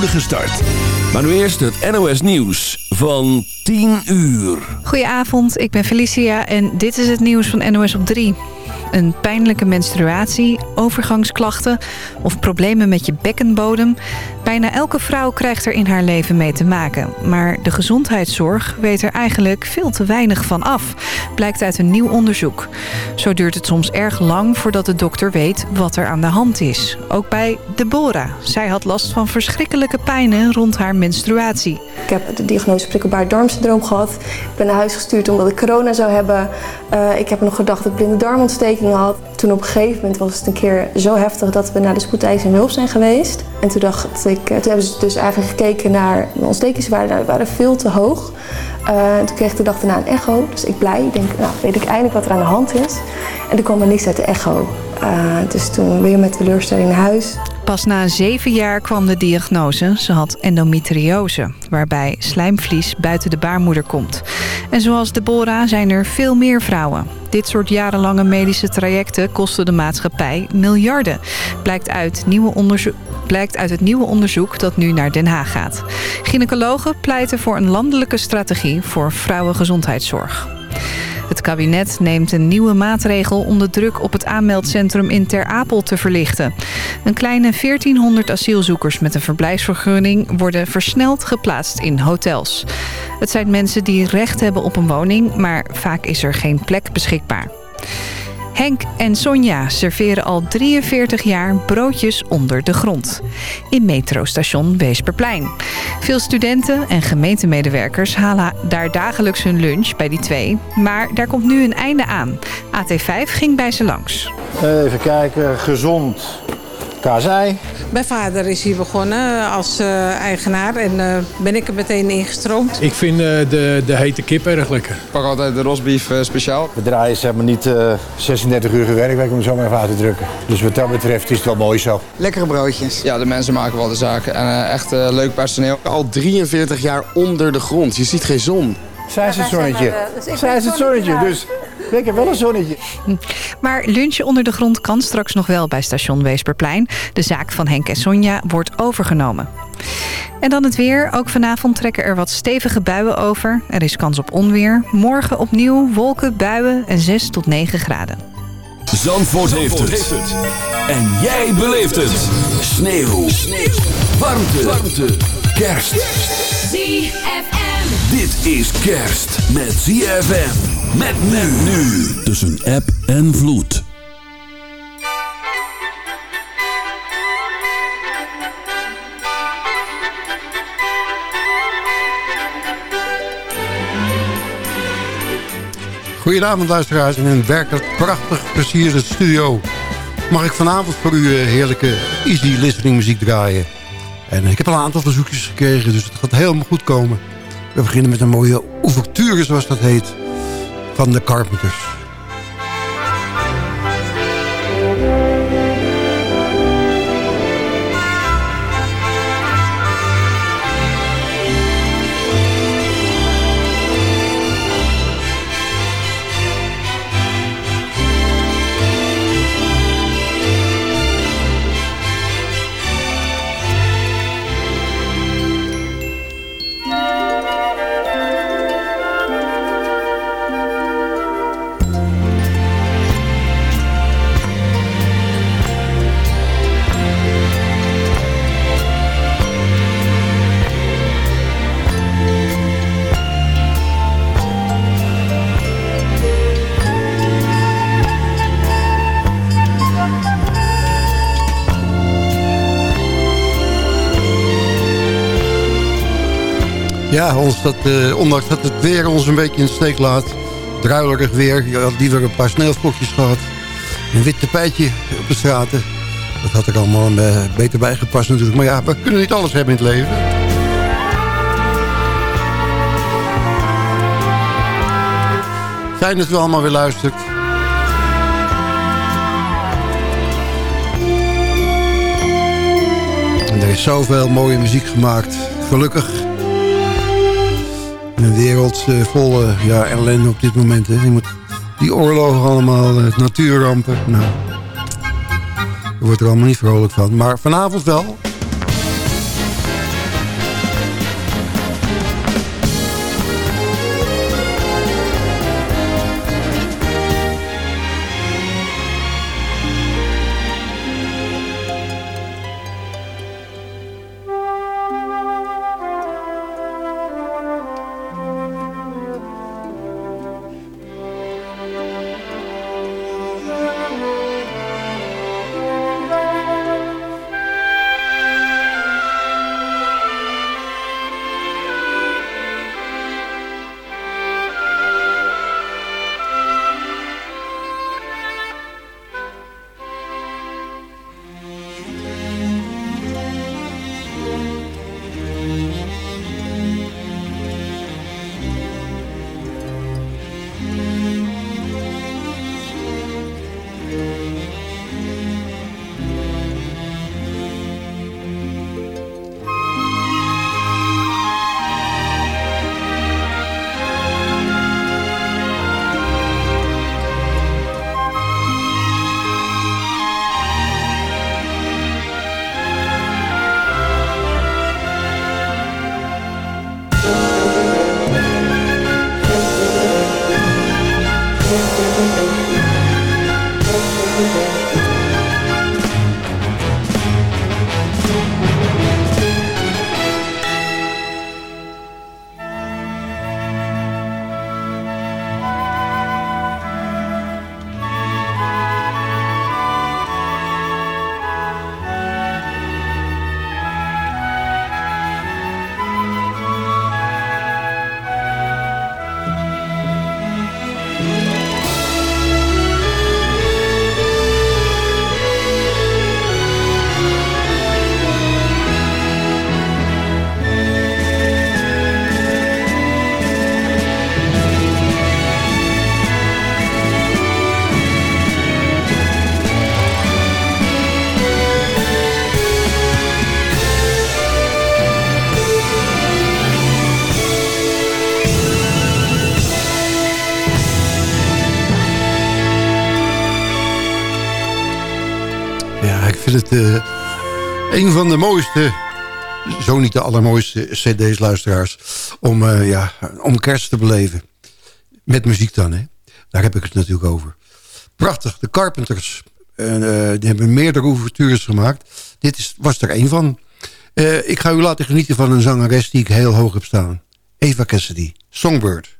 spoedige start. Maar nu eerst het NOS Nieuws van 10 uur. Goedenavond, ik ben Felicia en dit is het nieuws van NOS op 3. Een pijnlijke menstruatie, overgangsklachten of problemen met je bekkenbodem. Bijna elke vrouw krijgt er in haar leven mee te maken. Maar de gezondheidszorg weet er eigenlijk veel te weinig van af. Blijkt uit een nieuw onderzoek. Zo duurt het soms erg lang voordat de dokter weet wat er aan de hand is. Ook bij Deborah. Zij had last van verschrikkelijke pijnen rond haar menstruatie. Ik heb de diagnose prikkelbaar darmsyndroom gehad. Ik ben naar huis gestuurd omdat ik corona zou hebben. Uh, ik heb nog gedacht dat blinde darmontsteking Toen op een gegeven moment was het een keer zo heftig dat we naar de spoedeisende hulp zijn geweest. En toen dacht ik, toen hebben ze dus eigenlijk gekeken naar mijn ontstekingswaarden. Die waren veel te hoog. Uh, toen kreeg ik de dag daarna een echo. Dus ik blij. Ik denk, nou weet ik eindelijk wat er aan de hand is. En er kwam er niks uit de echo. Uh, dus toen weer met teleurstelling naar huis. Pas na zeven jaar kwam de diagnose. Ze had endometriose, waarbij slijmvlies buiten de baarmoeder komt. En zoals Deborah zijn er veel meer vrouwen. Dit soort jarenlange medische trajecten kosten de maatschappij miljarden. Blijkt uit, nieuwe blijkt uit het nieuwe onderzoek dat nu naar Den Haag gaat. Gynaecologen pleiten voor een landelijke strategie voor vrouwengezondheidszorg. Het kabinet neemt een nieuwe maatregel om de druk op het aanmeldcentrum in Ter Apel te verlichten. Een kleine 1400 asielzoekers met een verblijfsvergunning worden versneld geplaatst in hotels. Het zijn mensen die recht hebben op een woning, maar vaak is er geen plek beschikbaar. Henk en Sonja serveren al 43 jaar broodjes onder de grond. In metrostation Weesperplein. Veel studenten en gemeentemedewerkers halen daar dagelijks hun lunch bij die twee. Maar daar komt nu een einde aan. AT5 ging bij ze langs. Even kijken, gezond Kazij. Mijn vader is hier begonnen als uh, eigenaar en uh, ben ik er meteen ingestroomd. Ik vind uh, de, de hete kip erg lekker. Ik pak altijd de rosbief speciaal. We draaien zeg maar niet 36 uur werkweek om zo maar even uit te drukken. Dus wat dat betreft is het wel mooi zo. Lekkere broodjes. Ja, de mensen maken wel de zaken en echt leuk personeel. Al 43 jaar onder de grond. Je ziet geen zon. Zij is het zonnetje. Zij is het zonnetje. Dus ik heb wel een zonnetje. Maar lunchen onder de grond kan straks nog wel bij station Weesperplein. De zaak van Henk en Sonja wordt overgenomen. En dan het weer. Ook vanavond trekken er wat stevige buien over. Er is kans op onweer. Morgen opnieuw wolken, buien en 6 tot 9 graden. Zandvoort, heeft, het. En jij beleeft het. Sneeuw. Sneeuw. Warmte. Warmte. Kerst. ZFM. Dit is kerst met ZFM. Met men nu. Tussen app en vloed. Goedenavond luisteraars in een werkelijk prachtig plezierige studio. Mag ik vanavond voor u eh, heerlijke easy listening muziek draaien. En ik heb al een aantal verzoekjes gekregen, dus het gaat helemaal goed komen. We beginnen met een mooie ouverture, zoals dat heet van de Carpenters. Ja, ons dat, uh, ondanks dat het weer ons een beetje in de steek laat. Druilerig weer. Je had liever een paar sneeuwvlokjes gehad. Een wit tapijtje op de straten. Dat had er allemaal uh, beter bij gepast natuurlijk. Maar ja, we kunnen niet alles hebben in het leven. Fijn dat u allemaal weer luistert. En er is zoveel mooie muziek gemaakt. Gelukkig een wereld uh, vol uh, ja, ellende op dit moment. Hè. Je moet die oorlogen allemaal, uh, natuurrampen. Nou, wordt er allemaal niet vrolijk van. Maar vanavond wel. Van de mooiste, zo niet de allermooiste cd's luisteraars, om, uh, ja, om kerst te beleven. Met muziek dan, hè. Daar heb ik het natuurlijk over. Prachtig, de Carpenters. Uh, die hebben meerdere ouvertures gemaakt. Dit is, was er één van. ik ga u laten genieten van een zangeres die ik heel hoog heb staan. Eva Cassidy, Songbird.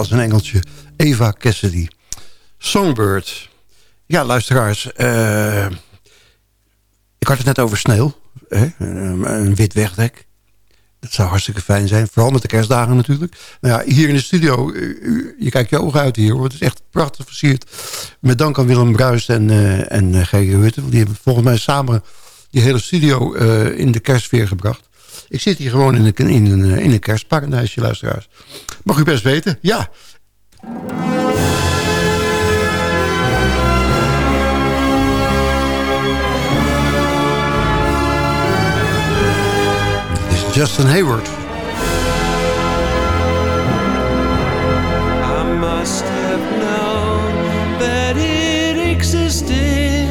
Als een engeltje. Eva Cassidy. Songbird. Ja, luisteraars. Uh, ik had het net over sneeuw. Hè? Een, wit wegdek. Dat zou hartstikke fijn zijn. Vooral met de kerstdagen natuurlijk. Nou ja, hier in de studio, je kijkt je ogen uit hier. Het is echt prachtig versierd. Met dank aan Willem Bruis en, uh, en uh, G. Hutte. Die hebben volgens mij samen die hele studio in de kerstsfeer gebracht. Ik zit hier gewoon in een, in een, in een kerstparadijsje, luisteraars. Mag u best weten, ja. Dit is Justin Hayward. I must have known that it existed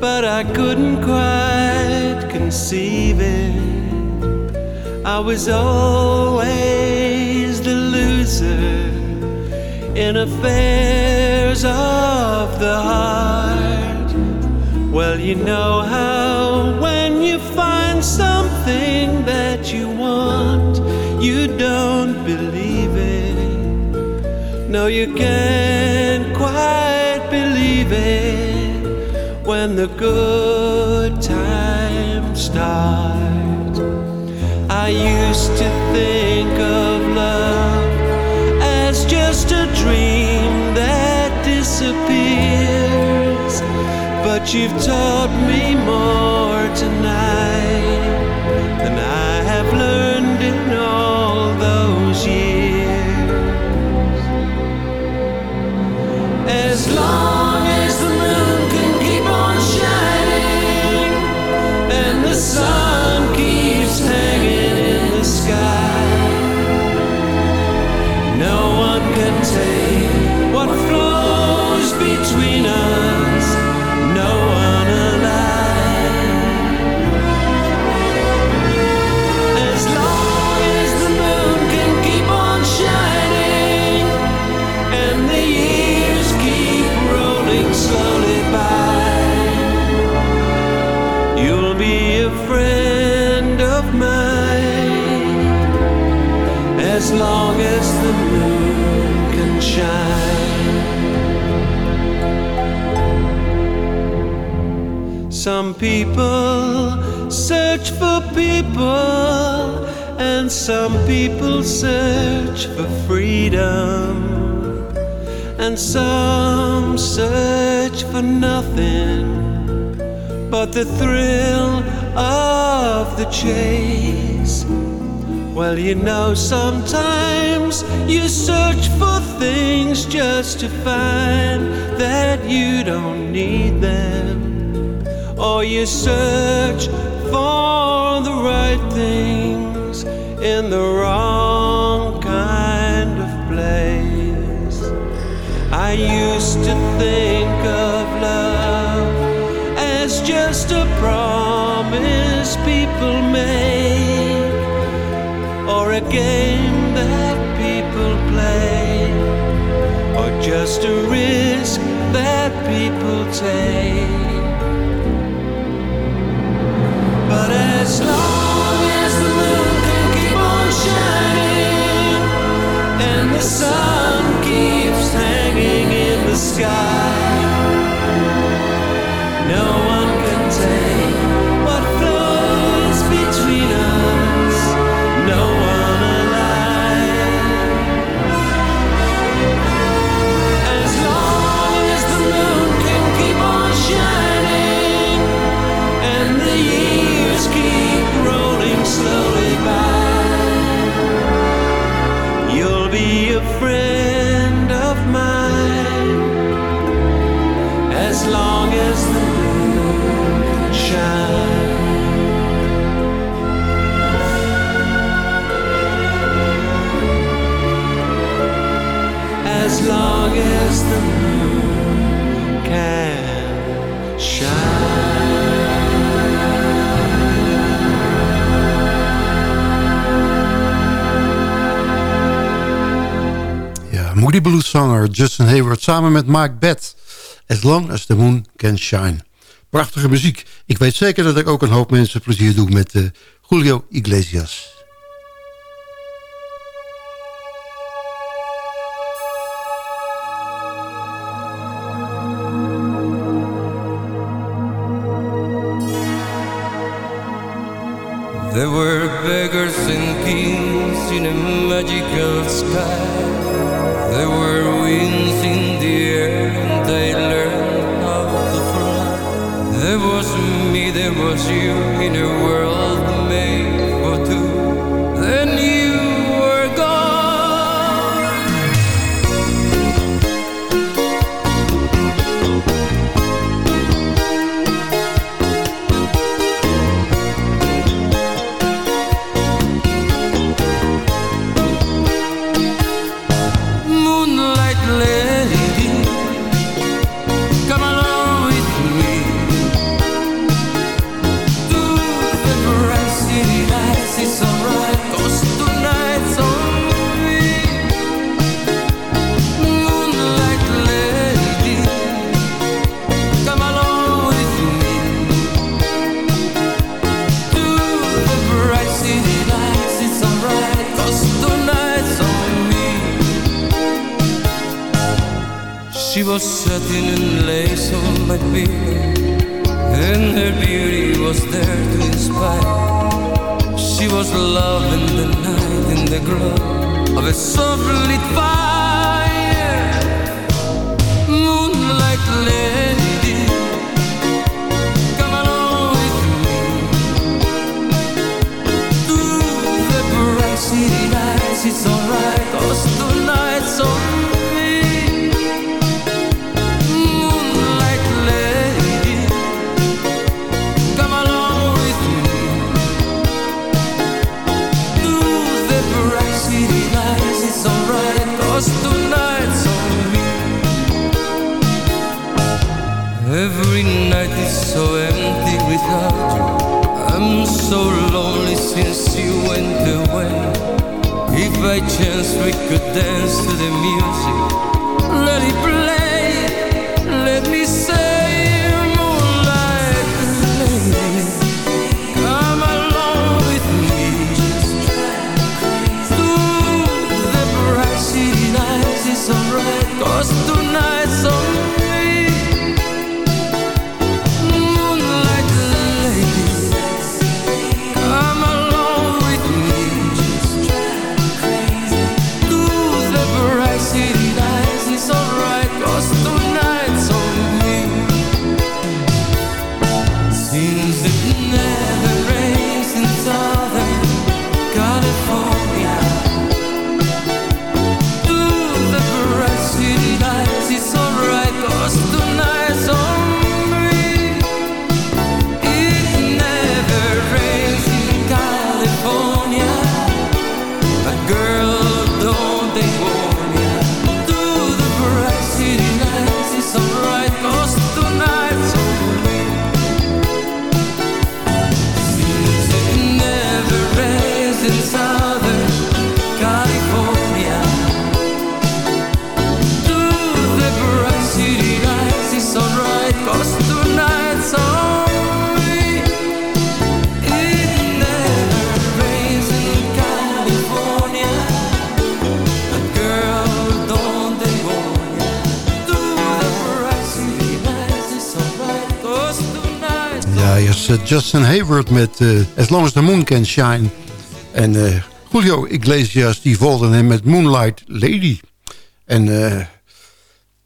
But I couldn't quite conceive it I was always the loser in affairs of the heart. Well, you know how when you find something that you want, you don't believe it. No, you can't quite believe it when the good times start. I used to think of love as just a dream that disappears. But you've taught me more Some people search for people, and some people search for freedom, and some search for nothing but the thrill of the chase. Well, you know, sometimes you search for things just to find that you don't need them or you search for the right things in the wrong kind of place. I used to think of just a promise people make or a game that people play or just a risk that people take. But as long as the moon can keep on shining and the sun keeps hanging in the sky, friend Zanger Justin Hayward samen met Mike Bett. As long as the moon can shine. Prachtige muziek. Ik weet zeker dat ik ook een hoop mensen plezier doe met eh, Julio Iglesias. There were beggars and kings in a magical sky. Was you in a world was satin and lace on my beard, and her beauty was there to inspire. She was love in the night, in the glow of a soft lit fire. Moonlight lady, chance we could dance to the music, Justin Hayward met eh, As Long As The Moon Can Shine. En eh, Julio Iglesias die volgde hem met Moonlight Lady. En eh,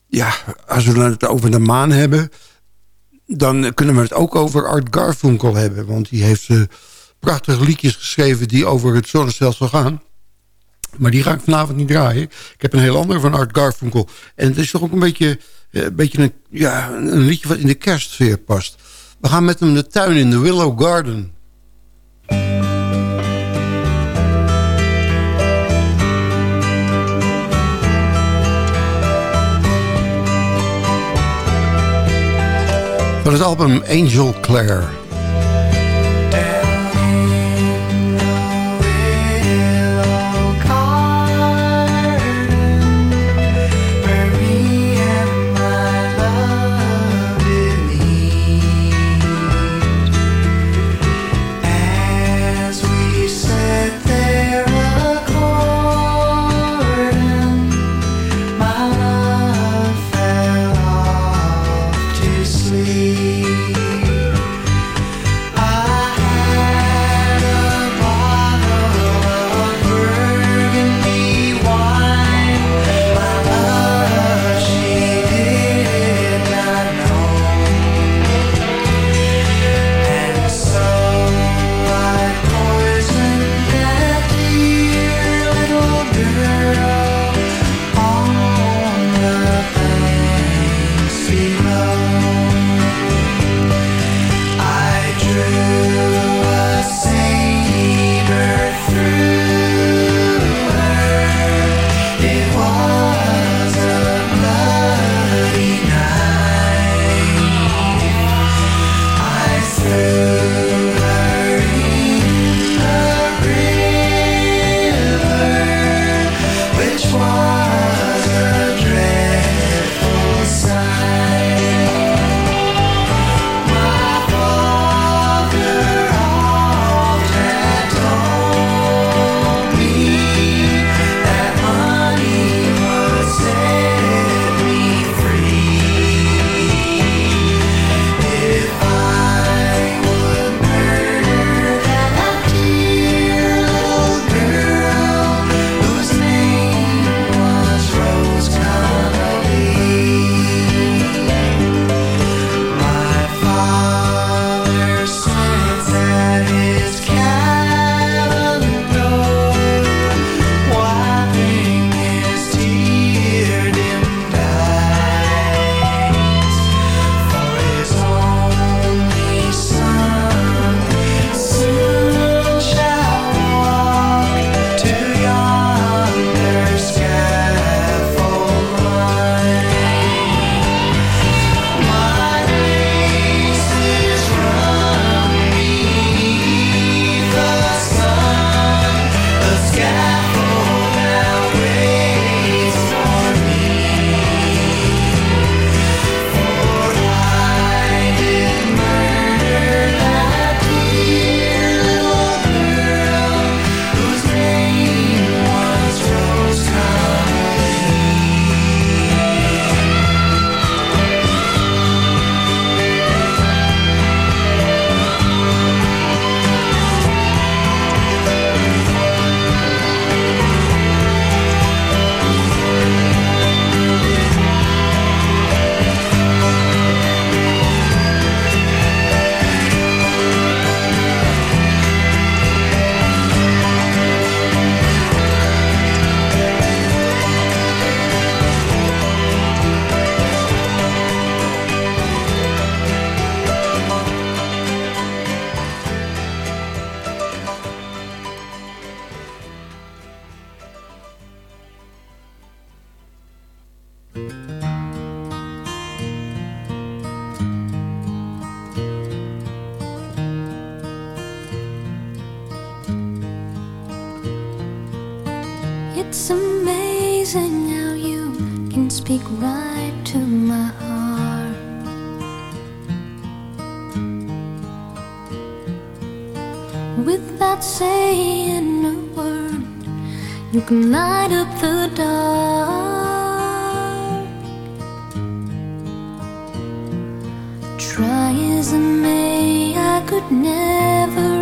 ja, als we het over de maan hebben... dan kunnen we het ook over Art Garfunkel hebben. Want die heeft prachtige liedjes geschreven die over het zonnestelsel gaan. Maar die ga ik vanavond niet draaien. Ik heb een heel ander van Art Garfunkel. En het is toch ook een beetje, een, beetje een, ja, een liedje wat in de kerstsfeer past. We gaan met hem de tuin in, de Willow Garden. Van het album Angel Clare. without saying a word. You can light up the dark. Try as I may, I could never.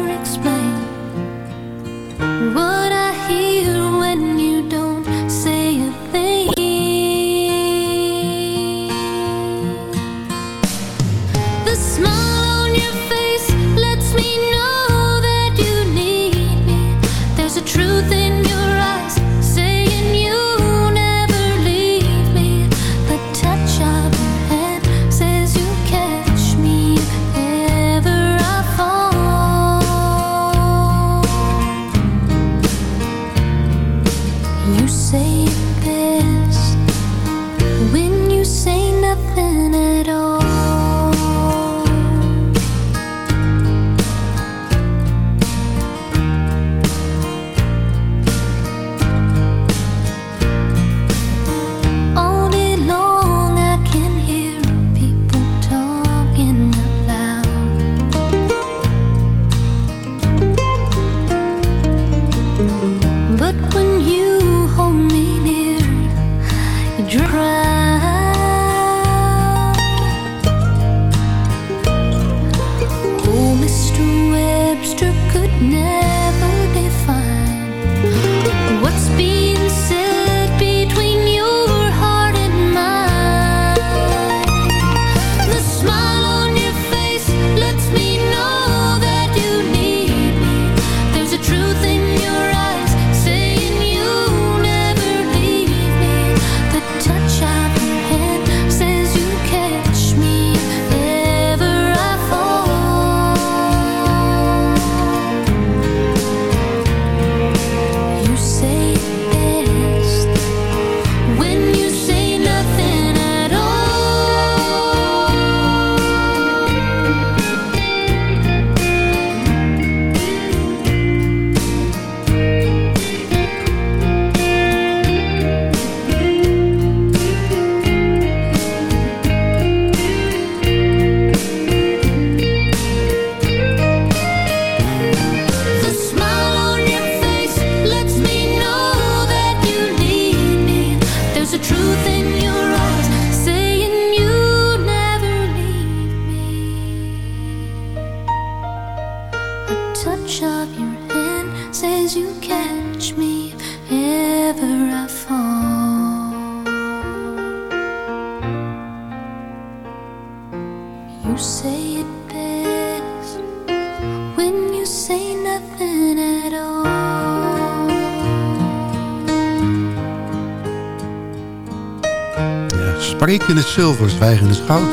zilver, zwijgen is goud.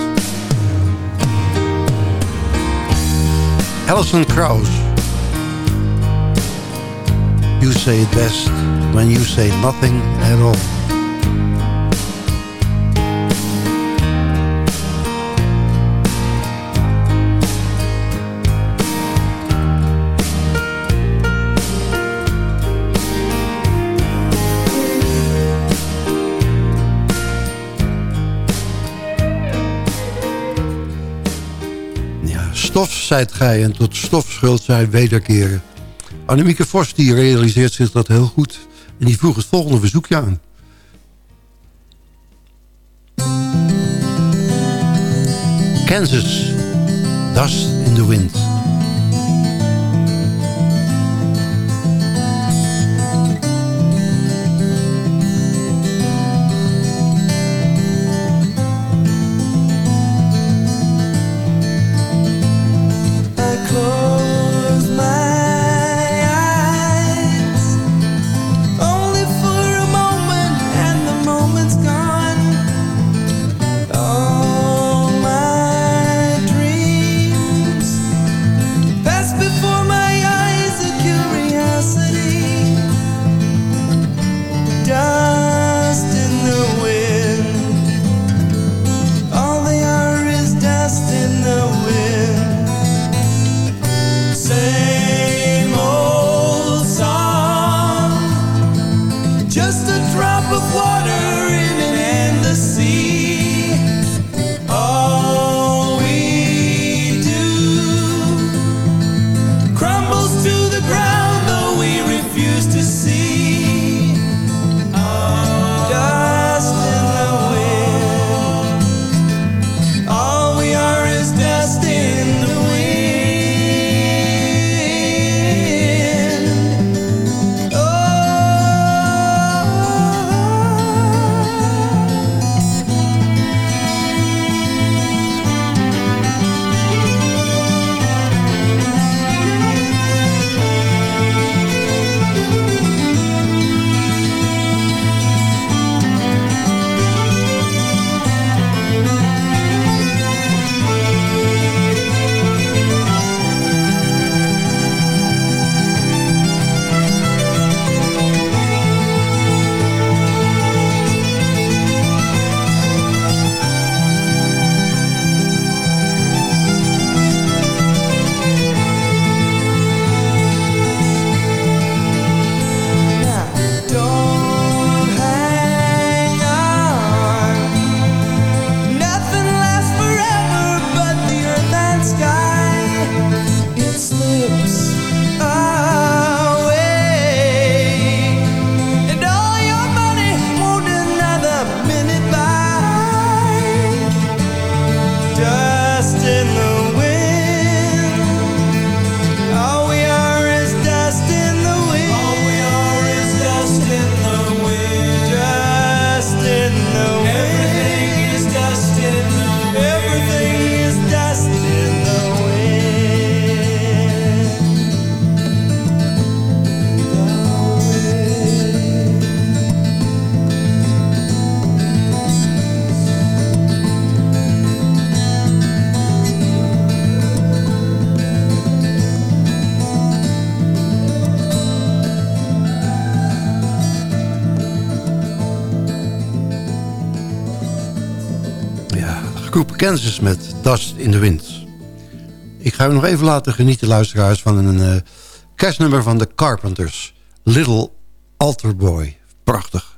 Alison Krauss. You say it best when you say nothing at all. zijt gij en tot stofschuld zij wederkeren. Annemieke Vos die realiseert zich dat heel goed. En die vroeg het volgende verzoekje aan. Kansas, Dust in the Wind. Kansas met Dust in the Wind. Ik ga u nog even laten genieten, luisteraars... van een uh, kerstnummer van de Carpenters. Little Altar Boy. Prachtig.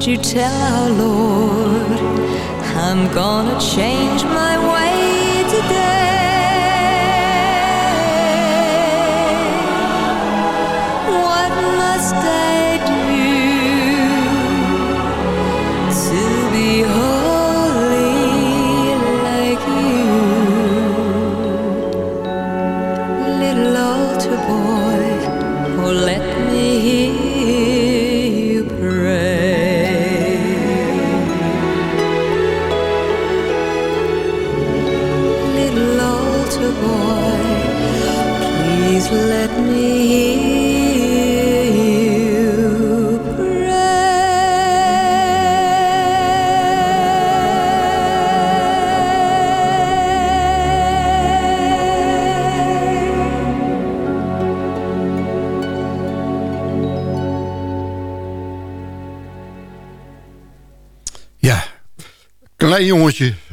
Could you tell our Lord? I'm gonna change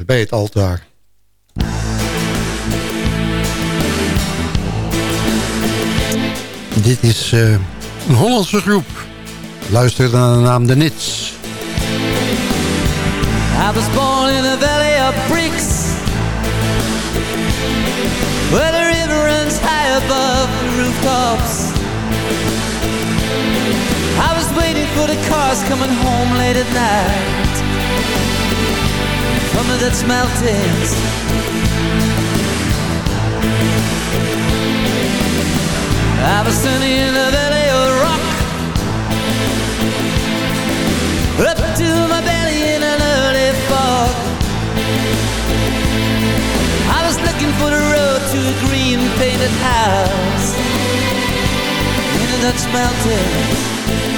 bij het altaar. Dit is eh, een Hollandse groep. Luister naar de naam De Nits. I was born in a valley of bricks Where the river runs high above the rooftops I was waiting for the cars coming home late at night The Dutch mountains I was standing in a valley of rock. Up to my belly in an early fog. I was looking for the road to a green painted house. In the Dutch mountains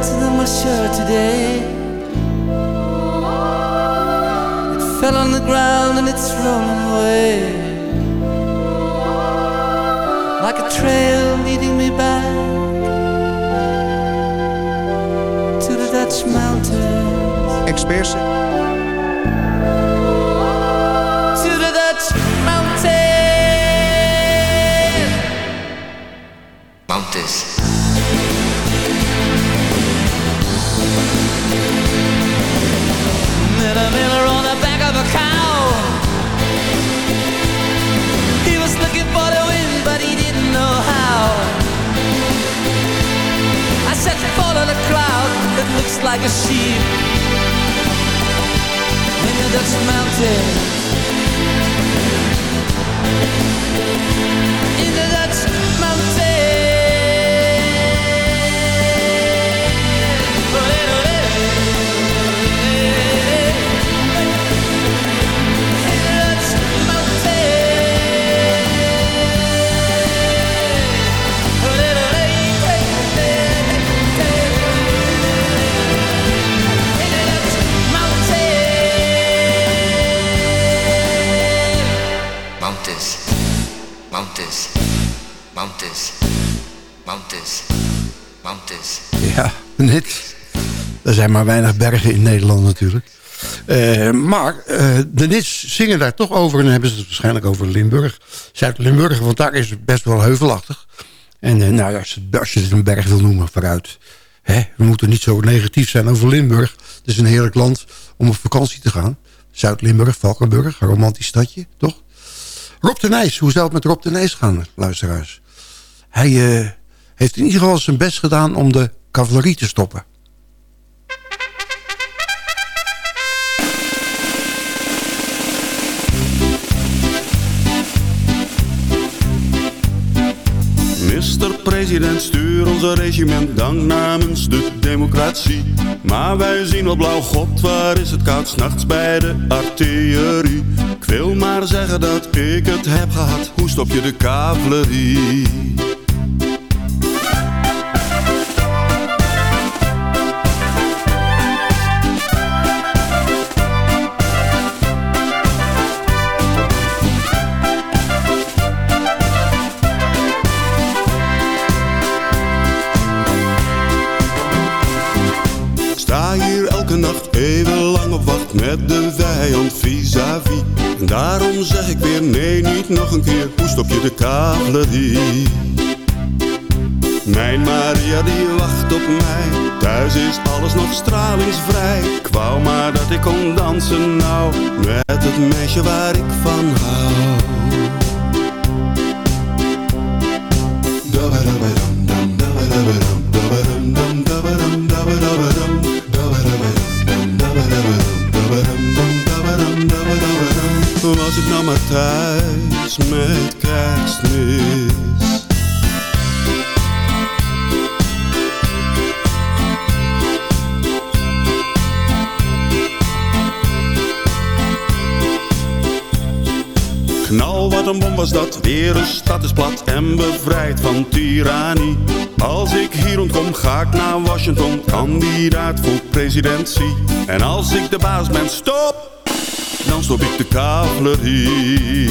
lost the shirt today. It fell on the ground and it's rolling away. Like a trail leading me back to the Dutch mountains. Experts. Like a sheep in the Dutch mountains. In the Dutch Net. Er zijn maar weinig bergen in Nederland natuurlijk. Eh, maar eh, de Nits zingen daar toch over. En dan hebben ze het waarschijnlijk over Limburg. Zuid-Limburg, want daar is het best wel heuvelachtig. En eh, nou, als, je- als je het een berg wil noemen, vooruit. Hè, we moeten niet zo negatief zijn over Limburg. Het is een heerlijk land om op vakantie te gaan. Zuid-Limburg, Valkenburg, een romantisch stadje, toch? Rob de Nijs, hoe zou het met Rob de Nijs gaan, luisteraars? Hij heeft in ieder geval zijn best gedaan om de cavalerie te stoppen. Mr. President, stuur onze regiment dank namens de democratie. Maar wij zien wel blauw, god, waar is het koud, s'nachts bij de artillerie. Ik wil maar zeggen dat ik het heb gehad, hoe stop je de cavalerie? Met de vijand vis-à-vis. En daarom zeg ik weer nee, niet nog een keer, hoe stop je de cavalerie? Mijn Maria die wacht op mij, thuis is alles nog stralingsvrij. Ik maar dat ik kon dansen nou, met het meisje waar ik van hou. Dat, weer een stad is plat en bevrijd van tirannie. Als ik hier ontkom, ga ik naar Washington, kandidaat voor presidentie. En als ik de baas ben, stop, dan stop ik de cavalerie.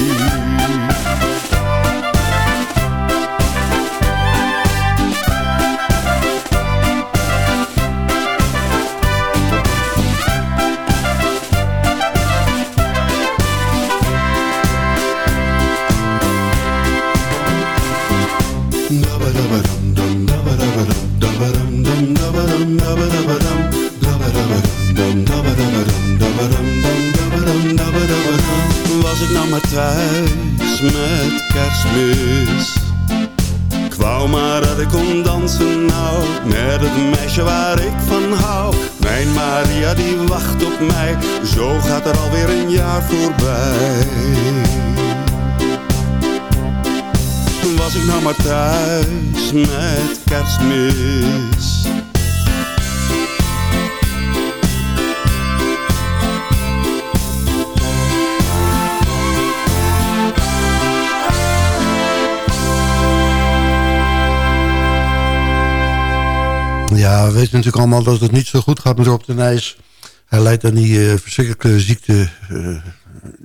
Allemaal dat het niet zo goed gaat met Rob de Nijs. Hij leidt aan die uh, verschrikkelijke ziekte uh,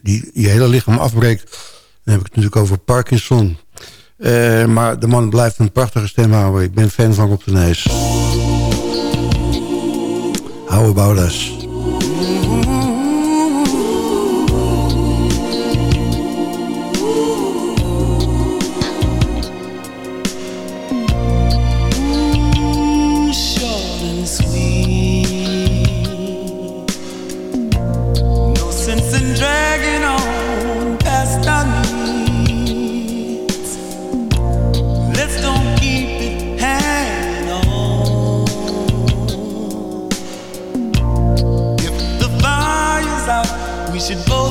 die je hele lichaam afbreekt. Dan heb ik het natuurlijk over Parkinson. Uh, maar de man blijft een prachtige stem houden. Ik ben fan van Rob de Nijs. How about us? should both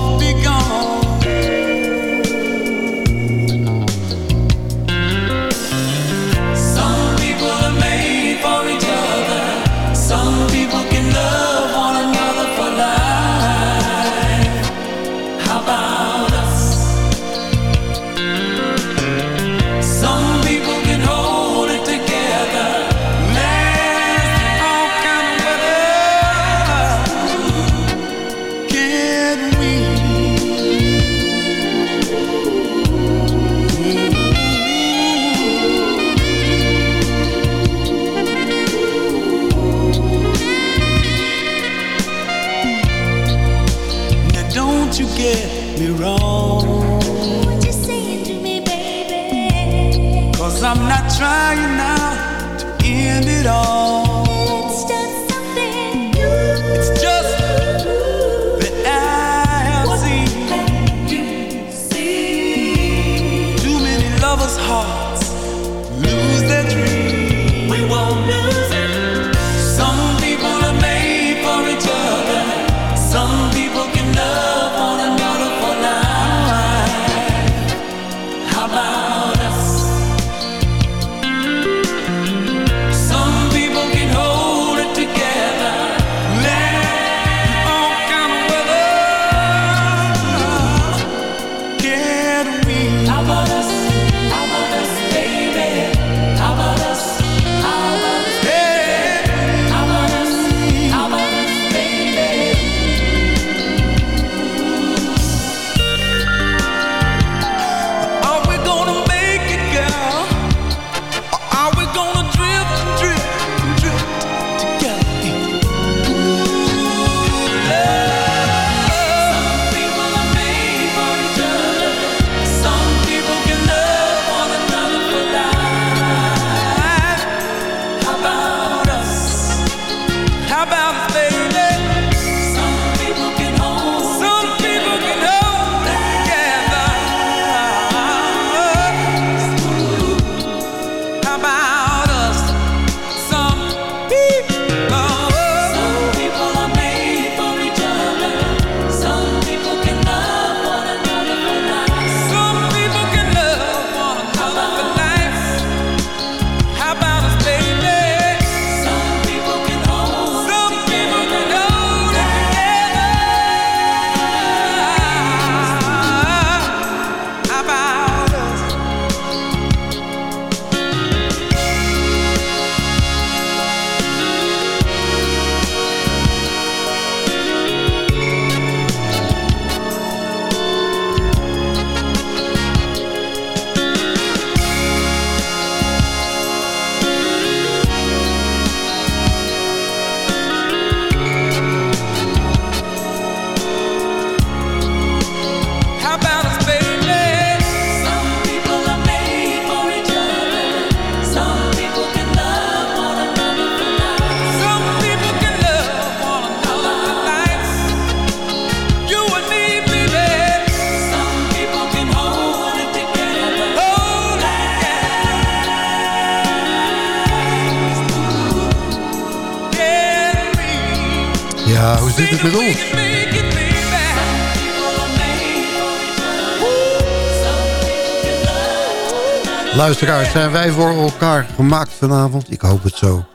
Luisteraars, zijn wij voor elkaar gemaakt vanavond? Ik hoop het zo.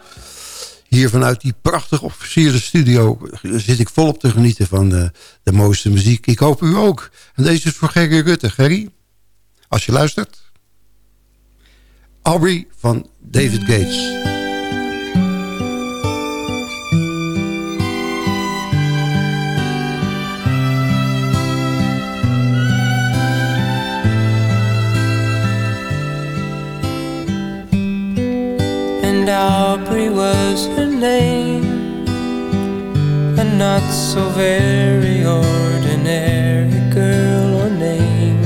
Hier vanuit die prachtig officiële studio zit ik volop te genieten van de, de mooiste muziek. Ik hoop u ook. En deze is voor Gerry Rutte. Gerry, als je luistert. Aubrey van David Gates. Was her name, a not so very ordinary girl or name.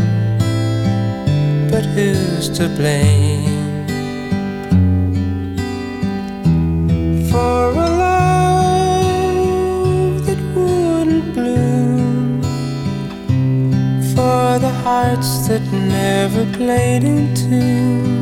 But who's to blame for a love that wouldn't bloom? For the hearts that never played in tune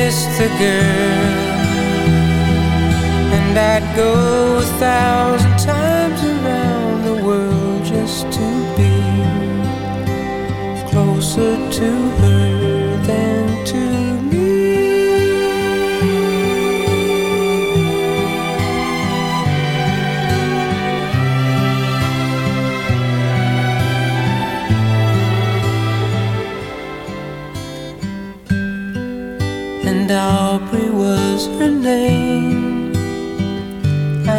Miss the girl, and I'd go a thousand times around the world just to be closer to her I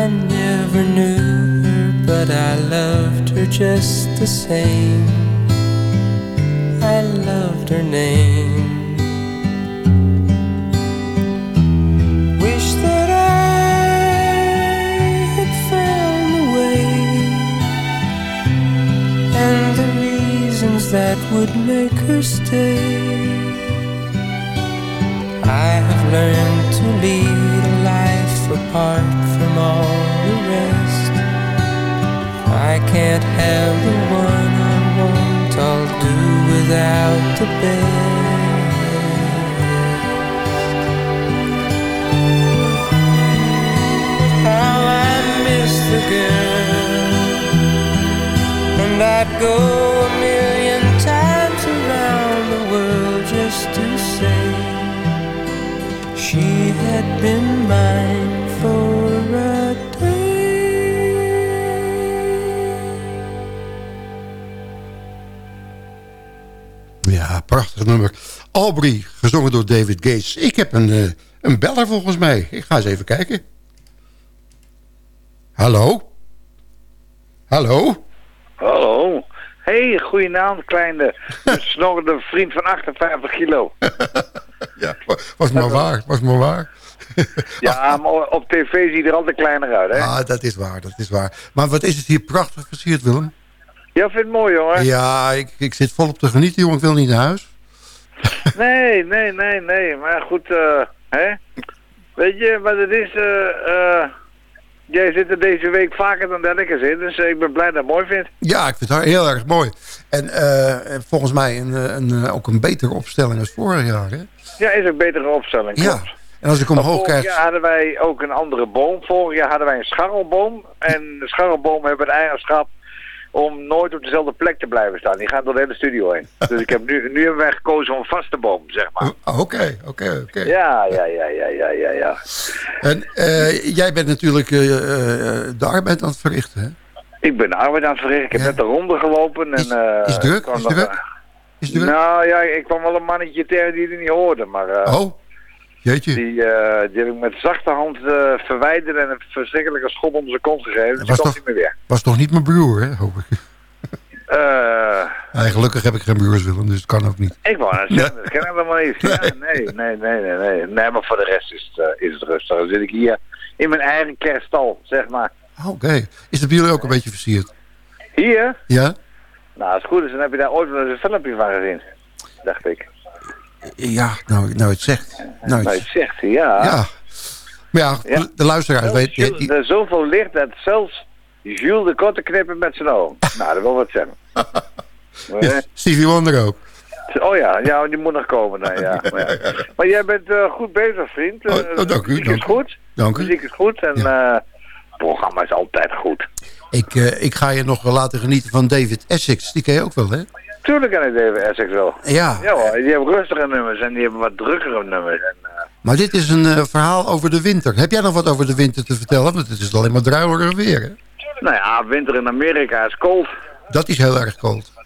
never knew her, but I loved her just the same. I loved her name. Wish that I had found the way and the reasons that would make her stay. I have learned lead a life apart from all the rest. I can't have the one I want, I'll do without the best. How I miss the girl, and I'd go been mine for a Ja, prachtig nummer. Aubrey, gezongen door David Gates. Ik heb een, eh, een beller volgens mij. Ik ga eens even kijken. Hallo? Hallo? Hallo. hey, goedenavond, kleine snorrende vriend van 58 kilo. ja, was maar waar, was maar waar. Ja, maar op tv ziet er altijd kleiner uit, hè? Ah, dat is waar, dat is waar. Maar wat is het hier prachtig versierd, Willem? Ja, vind het mooi, jongen. Ja, ik, ik zit volop te genieten, jongen. Ik wil niet naar huis. Nee, nee, nee, nee. Maar goed, eh, hè? Weet je wat het is? eh eh jij zit er deze week vaker dan dat ik er zit, dus ik ben blij dat je het mooi vindt. Ja, ik vind het heel erg mooi. En volgens mij een, een, ook een betere opstelling als vorig jaar, hè? Ja, is een betere opstelling. Ja. En als ik omhoog vorig kijk... jaar hadden wij ook een andere boom. Vorig jaar hadden wij een scharrelboom. En de scharrelbomen hebben het eigenschap om nooit op dezelfde plek te blijven staan. Die gaan door de hele studio heen. dus ik heb nu, nu hebben wij gekozen voor een vaste boom, zeg maar. Oké, oké, oké. Ja, ja, ja, ja, ja, ja, ja. En eh, jij bent natuurlijk eh, eh, de arbeid aan het verrichten, hè? Ik ben de arbeid aan het verrichten. Ik heb net de ronde gelopen. En, is druk? Is druk? Is druk? Nou ja, ik kwam wel een mannetje tegen die het niet hoorde. Maar Oh, jeetje. die, eh, die heb ik met zachte hand eh, verwijderd en een verschrikkelijke schop om zijn kont gegeven. Dus Was toch- niet meer weer. Was toch niet mijn broer, hè? Hoop ik. Eh, Nee, gelukkig heb ik geen broers, Willem, dus het kan ook niet. ik wou net zeggen, dat ken ik helemaal niet. Ja, nee, nee, nee, nee, nee. Nee, maar voor de rest is het, is het rustig. Dan zit ik hier in mijn eigen kerststal, zeg maar. Oké. Is het bij jullie ook een beetje versierd? Hier? Ja? Nou, als het goed is, dan heb je daar ooit wel eens een filmpje van gezien. Dacht ik. Ja, nou, nou het zegt. Nou, Nou, het, zegt ja. ja. Maar ja, de- de luisteraars weten... Jules, die- er is zoveel licht dat zelfs Jules de Korte knippen met zijn ogen. nou, dat wil wat zeggen. ja, Stevie Wonder ook. Oh ja, ja, die moet nog komen dan, ja. Maar, ja. maar jij bent eh, goed bezig, vriend. Eh, oh, dank u, muziek dank is goed. Dank u. Muziek is goed en eh, het programma is altijd goed. Ik, ik ga je nog wel laten genieten van David Essex. Die ken je ook wel, hè? Tuurlijk ken ik David Essex wel. Ja. Ja hoor, die hebben rustige nummers en die hebben wat drukkere nummers. En, eh, Maar dit is een eh, verhaal over de winter. Heb jij nog wat over de winter te vertellen? Want het is alleen maar druilerig weer, hè? nou ja, winter in Amerika is koud. Dat is heel erg koud.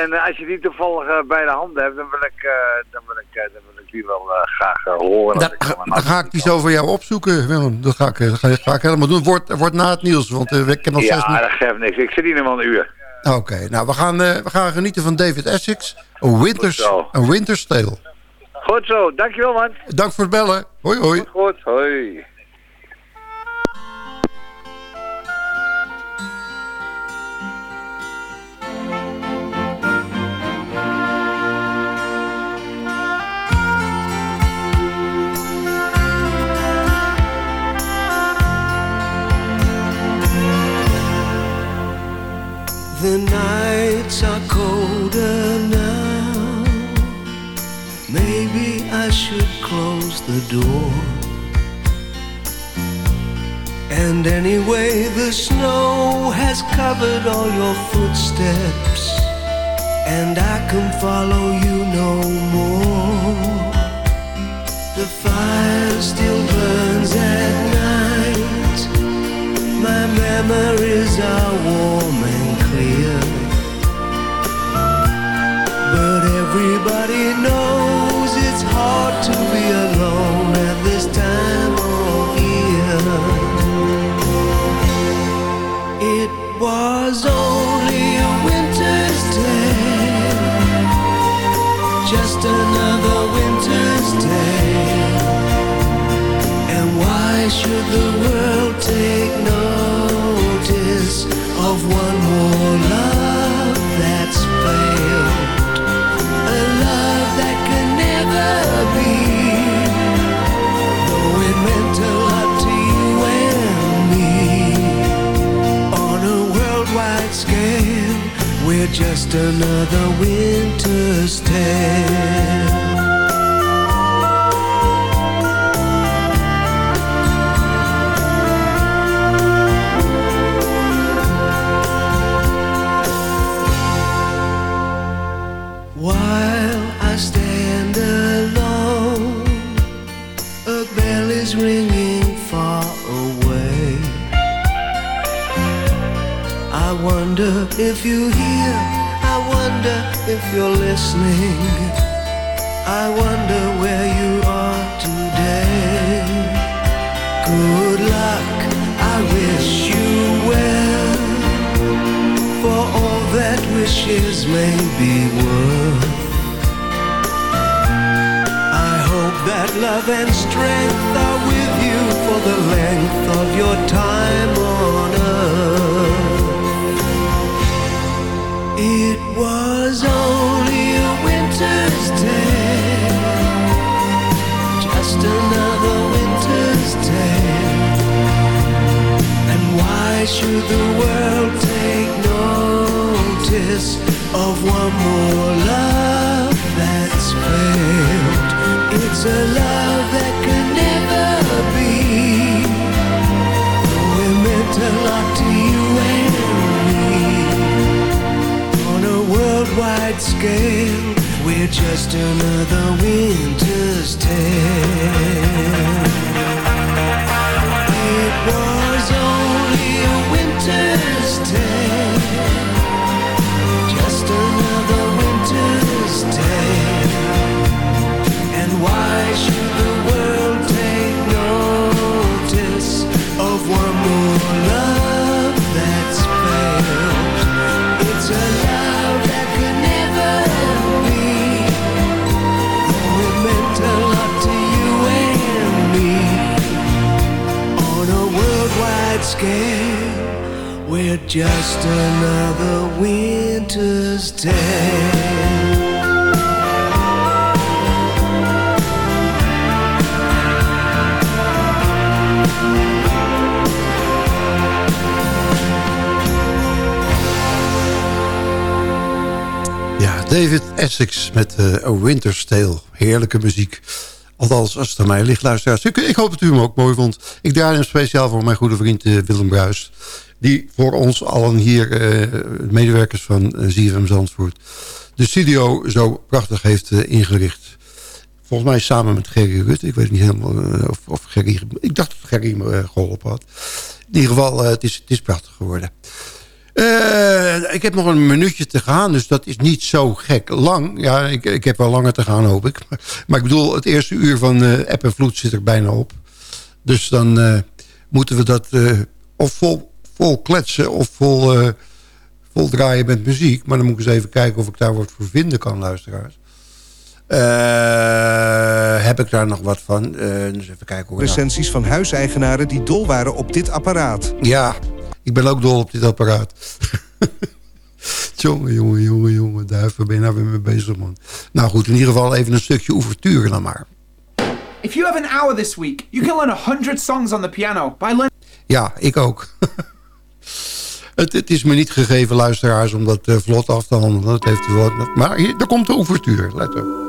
en eh, als je die toevallig bij de hand hebt, dan wil ik, dan wil ik, dan wil ik die wel graag horen. Dan, ik hem dan ga ik die zo voor jou opzoeken, Willem. Dat ga ik, ga, ga ik helemaal doen. Wordt, wordt na het nieuws, want ik heb nog zes Ja, minuten. dat geeft niks. Ik zit hier nog wel een uur. Oké, nou, we gaan, eh, we gaan genieten van David Essex. Een Winter's, Goed zo. een. Goed zo, dankjewel man. Dank voor het bellen. Hoi, hoi. Goed, hoi. The nights are colder now. Maybe I should close the door. And anyway, the snow has covered all your footsteps, and I can follow you no more. The fire still burns at night. My memories are warm just another winter's tale. Wonder if you hear, I wonder if you're listening. I wonder where you are today. Good luck, I wish you well for all that wishes may be worth. I hope that love and strength are with you for the length of your time should the world take notice of one more love that's failed? It's a love that can never be. We're meant a lock to you and me. On a worldwide scale, we're just another winter's tale. It was only winter's tale, just another winter's tale. And why should the world take notice of one more love that's failed? It's a love that could never be. Though it meant a lot to you and me. On a worldwide scale, we're just another winter's. Ja, David Essex met eh A Winter's Tale. Heerlijke muziek. Althans, als het aan mij ligt, luisteraars. Ik, ik hoop dat u hem ook mooi vond. Ik draai hem speciaal voor mijn goede vriend eh, Willem Bruist. Die voor ons allen hier, eh, medewerkers van uh, ZFM Zandvoort... de studio zo prachtig heeft eh, ingericht. Volgens mij samen met Gerry Rutte. Ik weet niet helemaal eh, of, of. Ik dacht dat Gerry me eh, geholpen had. In ieder geval, eh, het, is, het is prachtig geworden. Eh, ik heb nog een minuutje te gaan, dus dat is niet zo gek lang. Ja, ik, ik heb wel langer te gaan, hoop ik. Maar ik bedoel, het eerste uur van eh App en Vloed zit er bijna op. Dus dan eh, moeten we dat eh, of vol, vol kletsen of vol, eh, vol draaien met muziek. Maar dan moet ik eens even kijken of ik daar wat voor vinden kan, luisteraars. Eh, heb ik daar nog wat van? Eh, dus even kijken hoe. Recensies van huiseigenaren die dol waren op dit apparaat. Ja, ik ben ook dol op dit apparaat. jongen, jongen, jongen, jongen. Duiven, ben je nou weer mee bezig, man. Nou goed, in ieder geval even een stukje ouverture dan maar. If you have an hour this week, you can learn a hundred songs on the piano by learning. Ja, ik ook. het, het is me niet gegeven, luisteraars, om dat eh, vlot af te handelen. Dat heeft u wel. Maar hier, daar komt de ouverture, let op.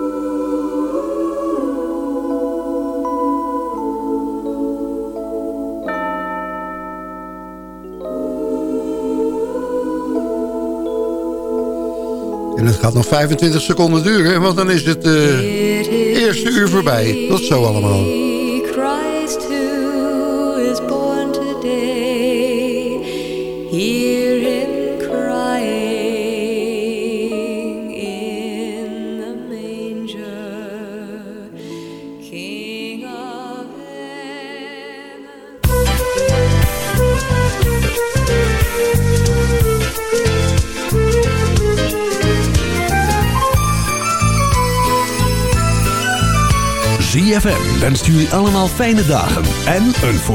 En het gaat nog 25 seconden duren, want dan is het eh, eerste uur voorbij. Tot zo allemaal. 3FM wenst allemaal fijne dagen en een